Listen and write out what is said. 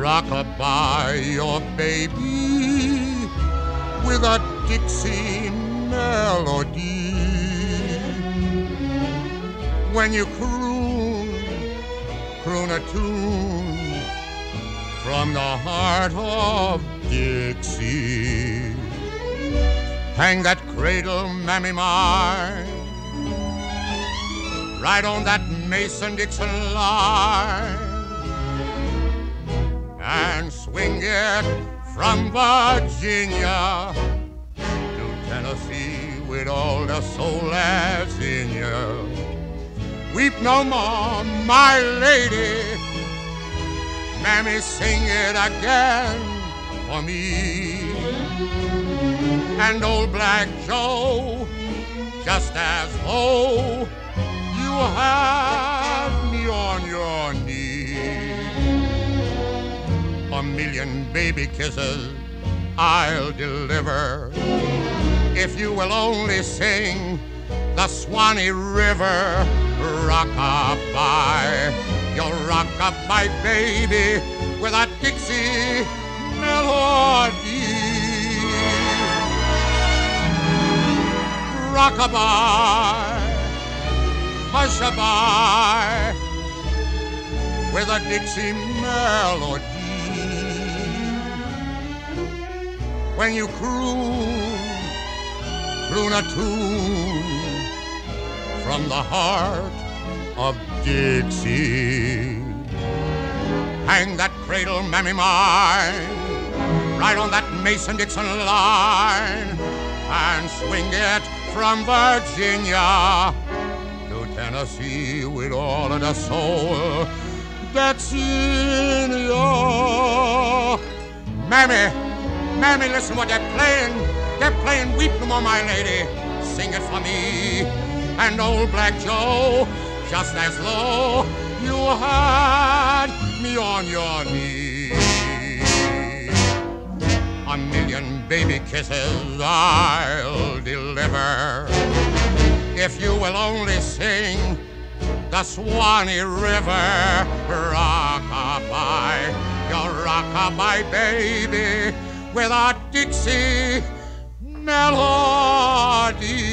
rockabye your baby with a Dixie melody. When you croon, croon a tune from the heart of Dixie. Hang that cradle, mammy mine right on that Mason Dixon line from Virginia to Tennessee with all the soul that's in you. Weep no more, my lady. Mammy, sing it again for me. And old Black Joe, just as though you have A million baby kisses I'll deliver if you will only sing the Swanee River rockabye. You'll rockabye, baby, with a Dixie melody. Rockabye hush-a-bye with a Dixie melody. When you croon, croon a tune from the heart of Dixie. Hang that cradle, mammy mine, right on that Mason-Dixon line, and swing it from Virginia to Tennessee with all of the soul that's in you. Mammy, Mammy, listen what they're playing. They're playing Weep No More, My Lady. Sing it for me. And old Black Joe, just as low you had me on your knee. A million baby kisses I'll deliver if you will only sing the Swanee River rockabye, your rockabye baby with a Dixie melody.